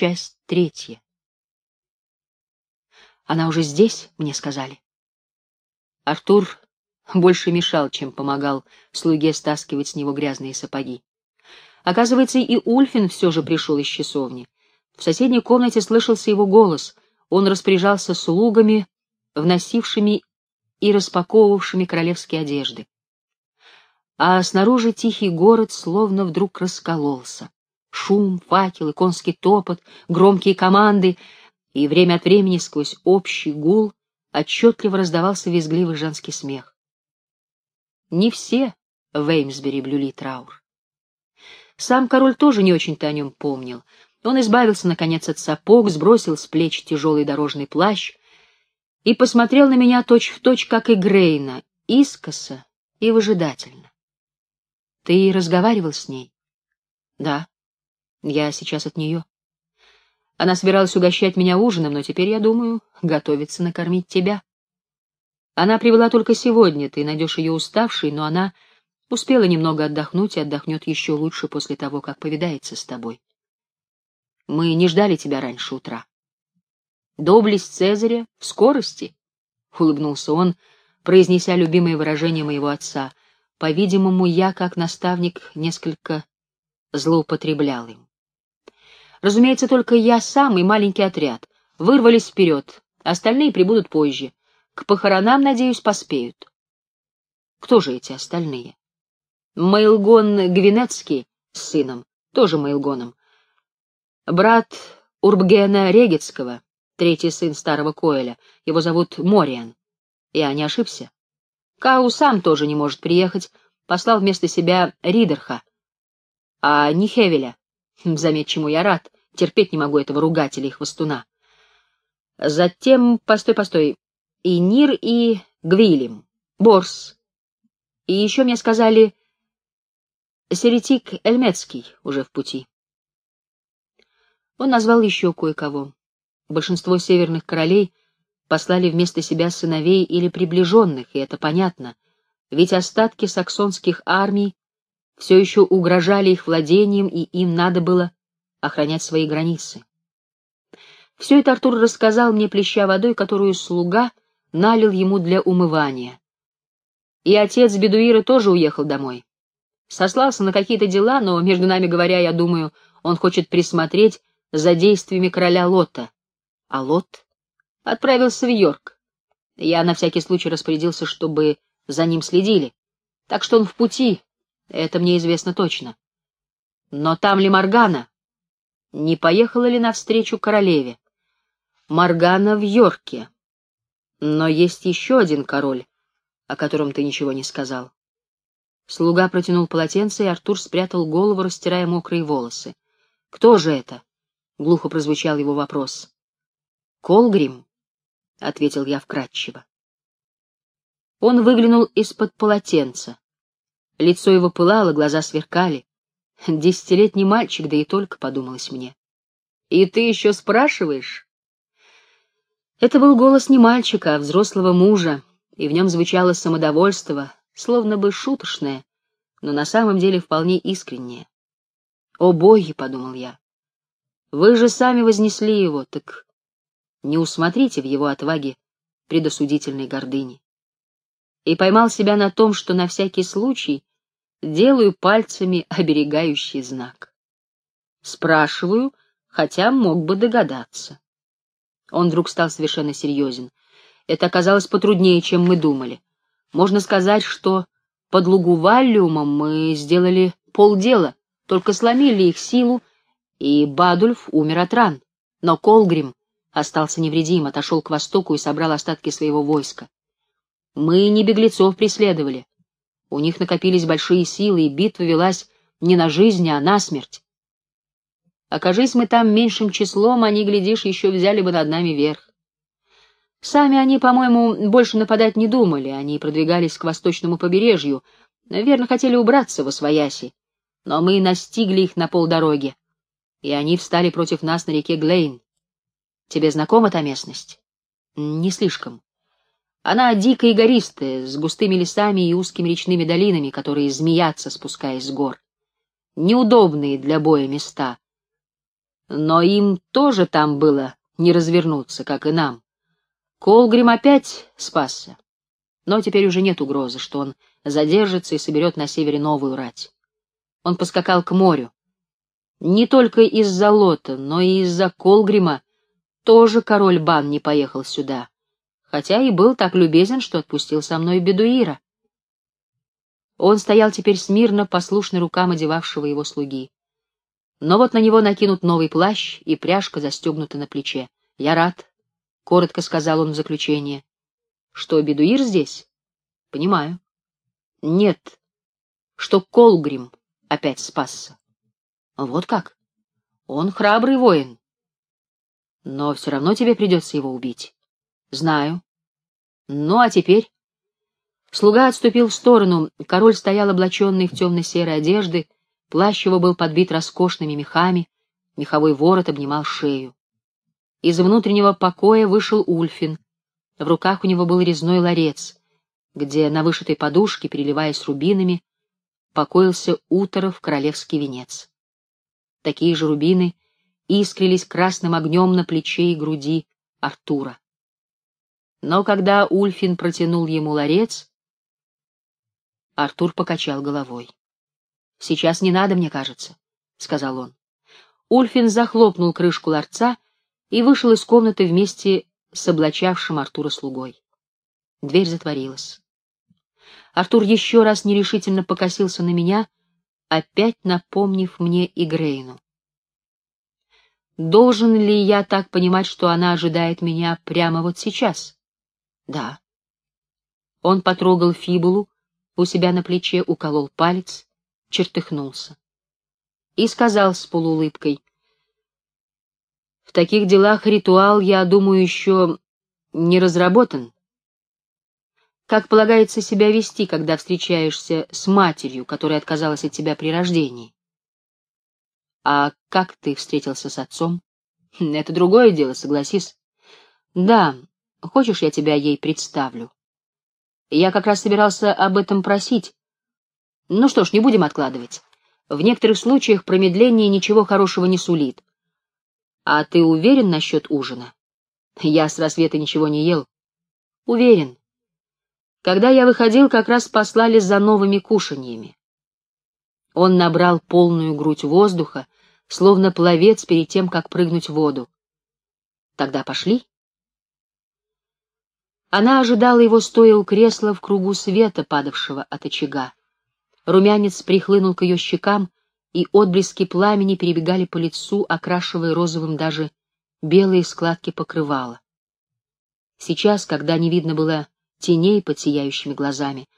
Часть третья. Она уже здесь, мне сказали. Артур больше мешал, чем помогал слуге стаскивать с него грязные сапоги. Оказывается, и Ульфин все же пришел из часовни. В соседней комнате слышался его голос. Он распоряжался слугами, вносившими и распаковывавшими королевские одежды. А снаружи тихий город словно вдруг раскололся. Шум, факелы, конский топот, громкие команды, и время от времени сквозь общий гул отчетливо раздавался визгливый женский смех. Не все в Эймсбери блюли траур. Сам король тоже не очень-то о нем помнил. Он избавился, наконец, от сапог, сбросил с плеч тяжелый дорожный плащ и посмотрел на меня точь-в-точь, точь, как и Грейна, искоса и выжидательно. — Ты разговаривал с ней? — Да. Я сейчас от нее. Она собиралась угощать меня ужином, но теперь, я думаю, готовится накормить тебя. Она привела только сегодня, ты найдешь ее уставшей, но она успела немного отдохнуть и отдохнет еще лучше после того, как повидается с тобой. Мы не ждали тебя раньше утра. Доблесть Цезаря в скорости, — улыбнулся он, произнеся любимое выражение моего отца. По-видимому, я, как наставник, несколько злоупотреблял им. Разумеется, только я сам и маленький отряд вырвались вперед, остальные прибудут позже. К похоронам, надеюсь, поспеют. Кто же эти остальные? Мейлгон Гвинецкий с сыном, тоже Мейлгоном. Брат Урбгена Регецкого, третий сын старого Коэля, его зовут Мориан. Я не ошибся. Кау сам тоже не может приехать, послал вместо себя Ридерха, а не Хевеля. Заметь, чему я рад, терпеть не могу этого ругателя и хвостуна. Затем, постой, постой, и Нир, и Гвилем, Борс. И еще мне сказали, Серетик Эльмецкий уже в пути. Он назвал еще кое-кого. Большинство северных королей послали вместо себя сыновей или приближенных, и это понятно, ведь остатки саксонских армий все еще угрожали их владением, и им надо было охранять свои границы. Все это Артур рассказал мне, плеща водой, которую слуга налил ему для умывания. И отец Бедуира тоже уехал домой. Сослался на какие-то дела, но, между нами говоря, я думаю, он хочет присмотреть за действиями короля Лота. А Лот отправился в Йорк. Я на всякий случай распорядился, чтобы за ним следили. Так что он в пути, это мне известно точно. Но там ли Маргана? Не поехала ли навстречу королеве? Маргана в Йорке. Но есть еще один король, о котором ты ничего не сказал. Слуга протянул полотенце, и Артур спрятал голову, растирая мокрые волосы. — Кто же это? — глухо прозвучал его вопрос. — Колгрим, — ответил я вкратчиво. Он выглянул из-под полотенца. Лицо его пылало, глаза сверкали. Десятилетний мальчик, да и только, подумалось мне. «И ты еще спрашиваешь?» Это был голос не мальчика, а взрослого мужа, и в нем звучало самодовольство, словно бы шуточное, но на самом деле вполне искреннее. «О боги!» — подумал я. «Вы же сами вознесли его, так не усмотрите в его отваге предосудительной гордыни». И поймал себя на том, что на всякий случай делаю пальцами оберегающий знак. Спрашиваю, хотя мог бы догадаться. Он вдруг стал совершенно серьезен. Это оказалось потруднее, чем мы думали. Можно сказать, что под Лугуваллиумом мы сделали полдела, только сломили их силу, и Бадульф умер от ран. Но Колгрим остался невредим, отошел к востоку и собрал остатки своего войска. Мы не беглецов преследовали, у них накопились большие силы, и битва велась не на жизнь, а на смерть. Окажись мы там меньшим числом, они, глядишь, еще взяли бы над нами верх. Сами они, по-моему, больше нападать не думали, они продвигались к восточному побережью, наверное, хотели убраться во свояси, но мы настигли их на полдороги, и они встали против нас на реке Глейн. Тебе знакома та местность? Не слишком. Она дикая и гористая, с густыми лесами и узкими речными долинами, которые змеятся, спускаясь с гор. Неудобные для боя места. Но им тоже там было не развернуться, как и нам. Колгрим опять спасся. Но теперь уже нет угрозы, что он задержится и соберет на севере новую рать. Он поскакал к морю. Не только из-за Лота, но и из-за Колгрима тоже король Бан не поехал сюда, хотя и был так любезен, что отпустил со мной Бедуира. Он стоял теперь смирно, послушный рукам одевавшего его слуги. Но вот на него накинут новый плащ, и пряжка застегнута на плече. «Я рад», — коротко сказал он в заключение. «Что, Бедуир здесь?» «Понимаю». «Нет, что Колгрим опять спасся». «Вот как? Он храбрый воин». «Но все равно тебе придется его убить». «Знаю». «Ну, а теперь?» Слуга отступил в сторону, король стоял облаченный в темно-серой одежды, плащ его был подбит роскошными мехами, меховой ворот обнимал шею. Из внутреннего покоя вышел Ульфин. В руках у него был резной ларец, где на вышитой подушке, переливаясь рубинами, покоился Уторов королевский венец. Такие же рубины искрились красным огнем на плече и груди Артура. Но когда Ульфин протянул ему ларец, Артур покачал головой. «Сейчас не надо, мне кажется», — сказал он. Ульфин захлопнул крышку ларца и вышел из комнаты вместе с облачавшим Артура слугой. Дверь затворилась. Артур еще раз нерешительно покосился на меня, опять напомнив мне и Грейну. Должен ли я так понимать, что она ожидает меня прямо вот сейчас? Да. Он потрогал фибулу, у себя на плече уколол палец, чертыхнулся. И сказал с полуулыбкой, «В таких делах ритуал, я думаю, еще не разработан. Как полагается себя вести, когда встречаешься с матерью, которая отказалась от тебя при рождении? А как ты встретился с отцом? Это другое дело, согласись. Да, хочешь, я тебя ей представлю?» Я как раз собирался об этом просить. Ну что ж, не будем откладывать. В некоторых случаях промедление ничего хорошего не сулит. А ты уверен насчет ужина? Я с рассвета ничего не ел. Уверен. Когда я выходил, как раз послали за новыми кушаньями. Он набрал полную грудь воздуха, словно пловец перед тем, как прыгнуть в воду. Тогда пошли. Она ожидала его, стоя у кресла в кругу света, падавшего от очага. Румянец прихлынул к ее щекам, и отблески пламени перебегали по лицу, окрашивая розовым даже белые складки покрывала. Сейчас, когда не видно было теней под сияющими глазами,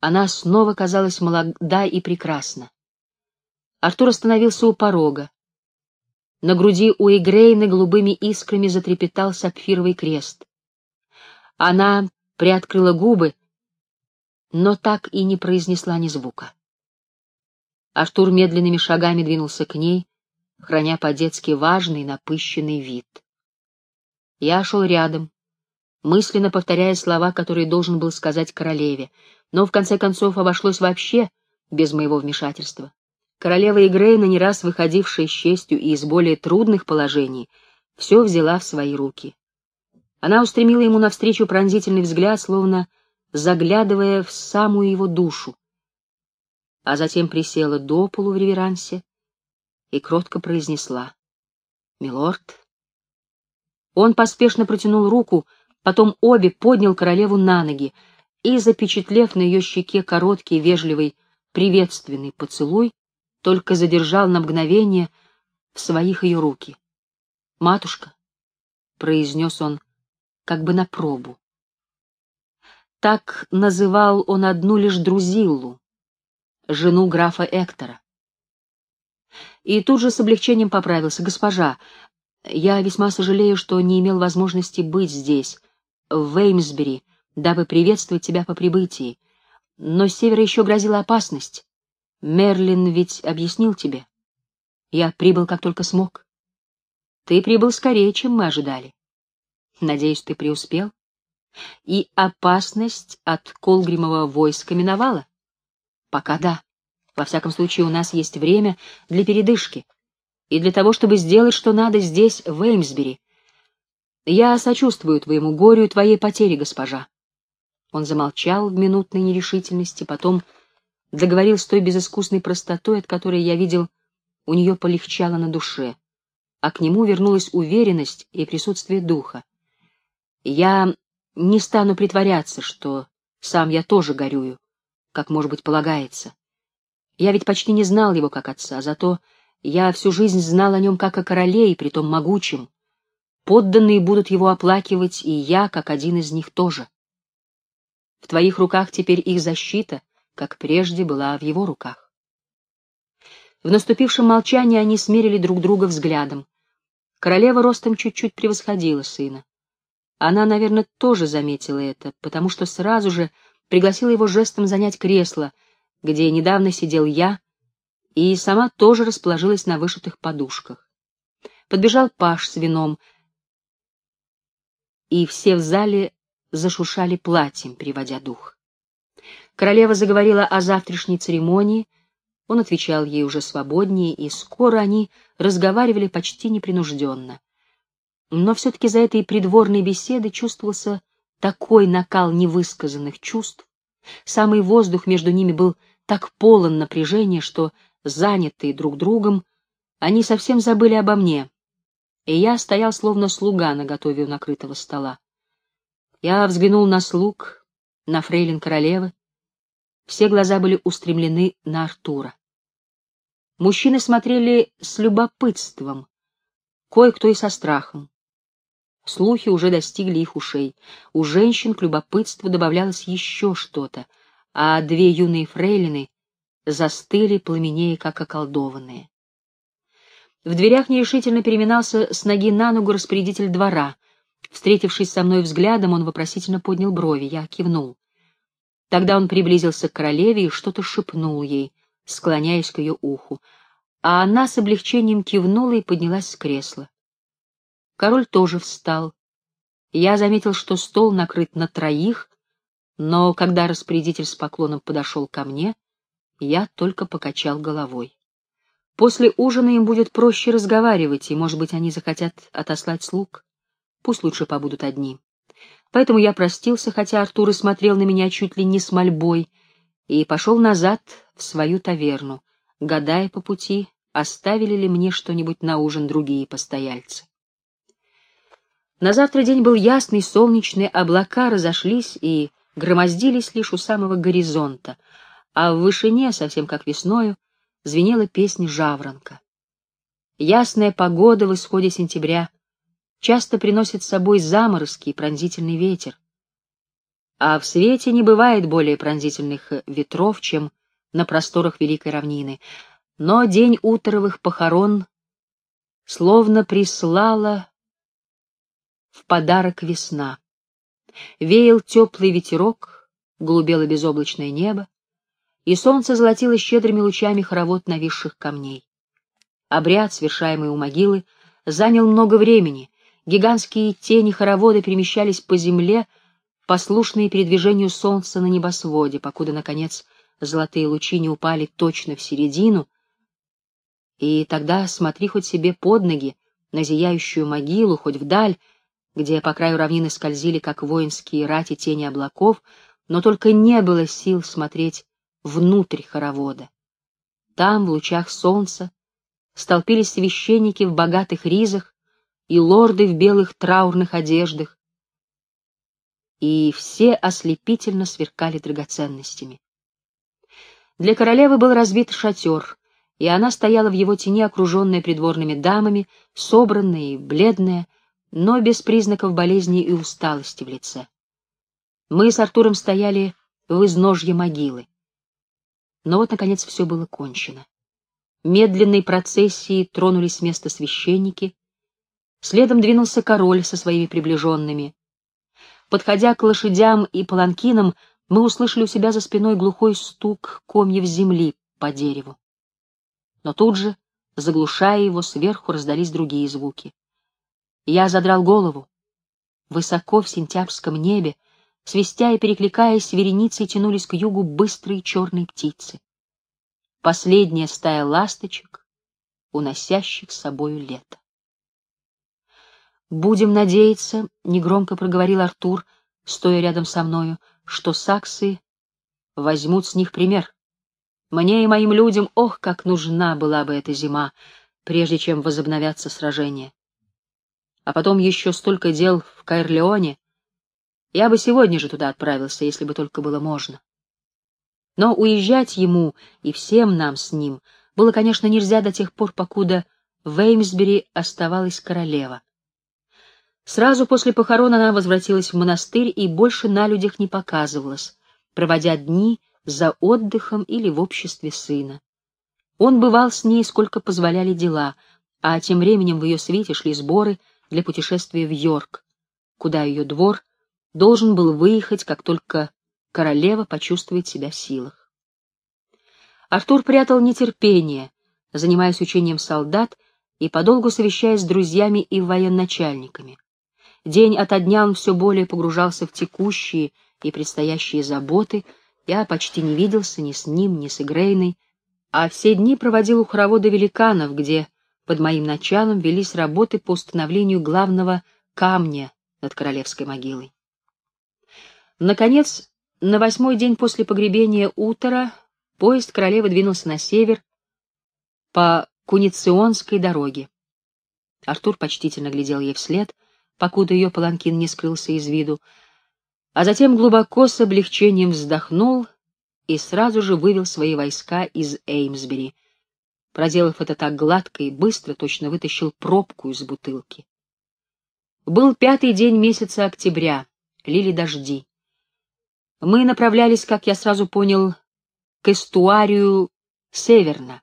она снова казалась молода и прекрасна. Артур остановился у порога. На груди у Игрейны голубыми искрами затрепетал сапфировый крест. Она приоткрыла губы, но так и не произнесла ни звука. Артур медленными шагами двинулся к ней, храня по-детски важный, напыщенный вид. Я шел рядом, мысленно повторяя слова, которые должен был сказать королеве, но в конце концов обошлось вообще без моего вмешательства. Королева Игрейна, не раз выходившая с честью и из более трудных положений, все взяла в свои руки. Она устремила ему навстречу пронзительный взгляд, словно заглядывая в самую его душу, а затем присела до полу в реверансе и кротко произнесла «Милорд». Он поспешно протянул руку, потом обе поднял королеву на ноги и, запечатлев на ее щеке короткий, вежливый, приветственный поцелуй, только задержал на мгновение в своих ее руки. «Матушка», — произнес он, как бы на пробу. Так называл он одну лишь Друзиллу, жену графа Эктора. И тут же с облегчением поправился. «Госпожа, я весьма сожалею, что не имел возможности быть здесь, в Веймсбери, дабы приветствовать тебя по прибытии. Но с севера еще грозила опасность. Мерлин ведь объяснил тебе. Я прибыл, как только смог. Ты прибыл скорее, чем мы ожидали. Надеюсь, ты преуспел? И опасность от Колгримова войска миновала? Пока да. Во всяком случае, у нас есть время для передышки. и для того, чтобы сделать, что надо здесь, в Эймсбери. Я сочувствую твоему горю и твоей потере, госпожа. Он замолчал в минутной нерешительности, потом заговорил с той безыскусной простотой, от которой я видел, у нее полегчало на душе, а к нему вернулась уверенность и присутствие духа. Я не стану притворяться, что сам я тоже горюю, как, может быть, полагается. Я ведь почти не знал его как отца, зато я всю жизнь знал о нем как о короле, и притом могучем. Подданные будут его оплакивать, и я, как один из них, тоже. В твоих руках теперь их защита, как прежде была в его руках. В наступившем молчании они смерили друг друга взглядом. Королева ростом чуть-чуть превосходила сына. Она, наверное, тоже заметила это, потому что сразу же пригласила его жестом занять кресло, где недавно сидел я, и сама тоже расположилась на вышитых подушках. Подбежал Паш с вином, и все в зале зашуршали платьем, приводя дух. Королева заговорила о завтрашней церемонии, он отвечал ей уже свободнее, и скоро они разговаривали почти непринужденно. Но все-таки за этой придворной беседой чувствовался такой накал невысказанных чувств, самый воздух между ними был так полон напряжения, что, занятые друг другом, они совсем забыли обо мне, и я стоял словно слуга на готове у накрытого стола. Я взглянул на слуг, на фрейлин королевы. Все глаза были устремлены на Артура. Мужчины смотрели с любопытством, кое-кто и со страхом. Слухи уже достигли их ушей. У женщин к любопытству добавлялось еще что-то, а две юные фрейлины застыли, пламенея, как околдованные. В дверях нерешительно переминался с ноги на ногу распорядитель двора. Встретившись со мной взглядом, он вопросительно поднял брови. Я кивнул. Тогда он приблизился к королеве и что-то шепнул ей, склоняясь к ее уху, а она с облегчением кивнула и поднялась с кресла. Король тоже встал. Я заметил, что стол накрыт на троих, но когда распорядитель с поклоном подошел ко мне, я только покачал головой. После ужина им будет проще разговаривать, и, может быть, они захотят отослать слуг. Пусть лучше побудут одни. Поэтому я простился, хотя Артур и смотрел на меня чуть ли не с мольбой, и пошел назад в свою таверну, гадая по пути, оставили ли мне что-нибудь на ужин другие постояльцы. На завтра день был ясный, солнечный, облака разошлись и громоздились лишь у самого горизонта, а в вышине, совсем как весною, звенела песня жаворонка. Ясная погода в исходе сентября часто приносит с собой заморозки и пронзительный ветер. А в свете не бывает более пронзительных ветров, чем на просторах Великой равнины. Но день уторовых похорон словно прислала в подарок весна. Веял теплый ветерок, голубело безоблачное небо, и солнце золотило щедрыми лучами хоровод нависших камней. Обряд, совершаемый у могилы, занял много времени. Гигантские тени хоровода перемещались по земле, послушные передвижению солнца на небосводе, покуда, наконец, золотые лучи не упали точно в середину, и тогда смотри хоть себе под ноги, на зияющую могилу, хоть вдаль, где по краю равнины скользили, как воинские рати, тени облаков, но только не было сил смотреть внутрь хоровода. Там, в лучах солнца, столпились священники в богатых ризах и лорды в белых траурных одеждах, и все ослепительно сверкали драгоценностями. Для королевы был разбит шатер, и она стояла в его тени, окруженная придворными дамами, собранная и бледная, но без признаков болезни и усталости в лице. Мы с Артуром стояли в изножье могилы. Но вот, наконец, все было кончено. Медленной процессией тронулись с места священники. Следом двинулся король со своими приближенными. Подходя к лошадям и паланкинам, мы услышали у себя за спиной глухой стук комьев земли по дереву. Но тут же, заглушая его, сверху раздались другие звуки. Я задрал голову. Высоко в сентябрьском небе свистя и перекликаясь, вереницей тянулись к югу быстрые черные птицы. Последняя стая ласточек уносящих с собою лето. «Будем надеяться», — негромко проговорил Артур, стоя рядом со мною, — «что саксы возьмут с них пример. Мне и моим людям, ох, как нужна была бы эта зима, прежде чем возобновятся сражения. А потом еще столько дел в Кайрлеоне. Я бы сегодня же туда отправился, если бы только было можно. Но уезжать ему и всем нам с ним было, конечно, нельзя до тех пор, покуда в Эймсбери оставалась королева. Сразу после похорон она возвратилась в монастырь и больше на людях не показывалась, проводя дни за отдыхом или в обществе сына. Он бывал с ней, сколько позволяли дела, а тем временем в ее свете шли сборы для путешествия в Йорк, куда ее двор должен был выехать, как только королева почувствует себя в силах. Артур прятал нетерпение, занимаясь учением солдат и подолгу совещаясь с друзьями и военачальниками. День ото дня он все более погружался в текущие и предстоящие заботы, я почти не виделся ни с ним, ни с Игрейной, а все дни проводил у хоровода великанов, где под моим началом велись работы по установлению главного камня над королевской могилой. Наконец, на восьмой день после погребения Утора поезд королевы двинулся на север по Куниционской дороге. Артур почтительно глядел ей вслед — покуда ее паланкин не скрылся из виду, а затем глубоко с облегчением вздохнул и сразу же вывел свои войска из Эймсбери. Проделав это так гладко и быстро, точно вытащил пробку из бутылки. Был пятый день месяца октября, лили дожди. Мы направлялись, как я сразу понял, к эстуарию Северна,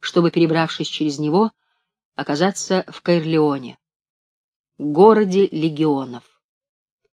чтобы, перебравшись через него, оказаться в Кайрлеоне городе легионов.